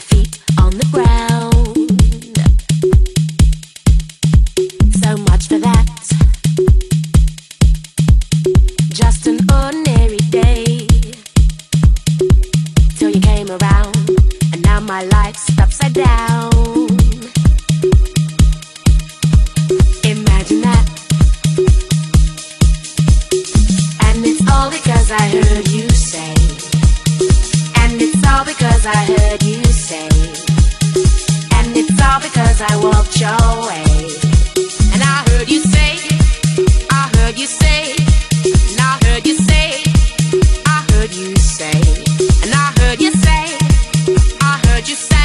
feet on the ground. So much for that. Just an ordinary day. Till you came around, and now my life's upside down. Imagine that. And it's all because I heard you say, and it's all because I heard you. say, and I heard you say, I heard you say.